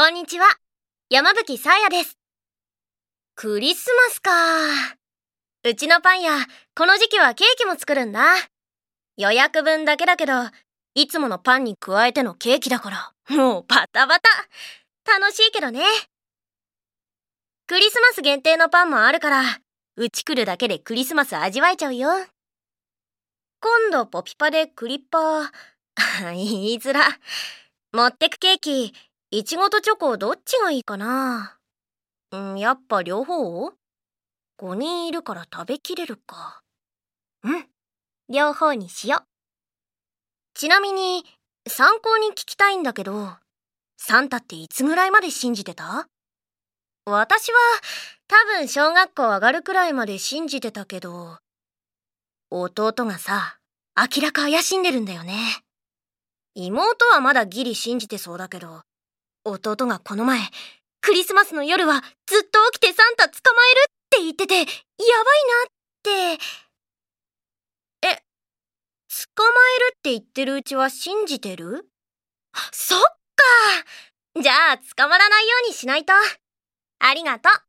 こんにちは。山吹さやです。クリスマスか。うちのパン屋、この時期はケーキも作るんだ。予約分だけだけど、いつものパンに加えてのケーキだから、もうバタバタ。楽しいけどね。クリスマス限定のパンもあるから、うち来るだけでクリスマス味わえちゃうよ。今度ポピパでクリッパー、言いづら。持ってくケーキ、いちごとチョコどっちがいいかな？うんやっぱ両方 ?5 人いるから食べきれるか。うん。両方にしよう。ちなみに、参考に聞きたいんだけど、サンタっていつぐらいまで信じてた？私は多分小学校上がるくらいまで信じてたけど、弟がさ、明らか怪しんでるんだよね。妹はまだギリ信じてそうだけど、弟がこの前、クリスマスの夜はずっと起きてサンタ捕まえるって言ってて、やばいなって。え、捕まえるって言ってるうちは信じてる？そっかじゃあ捕まらないようにしないと。ありがとう。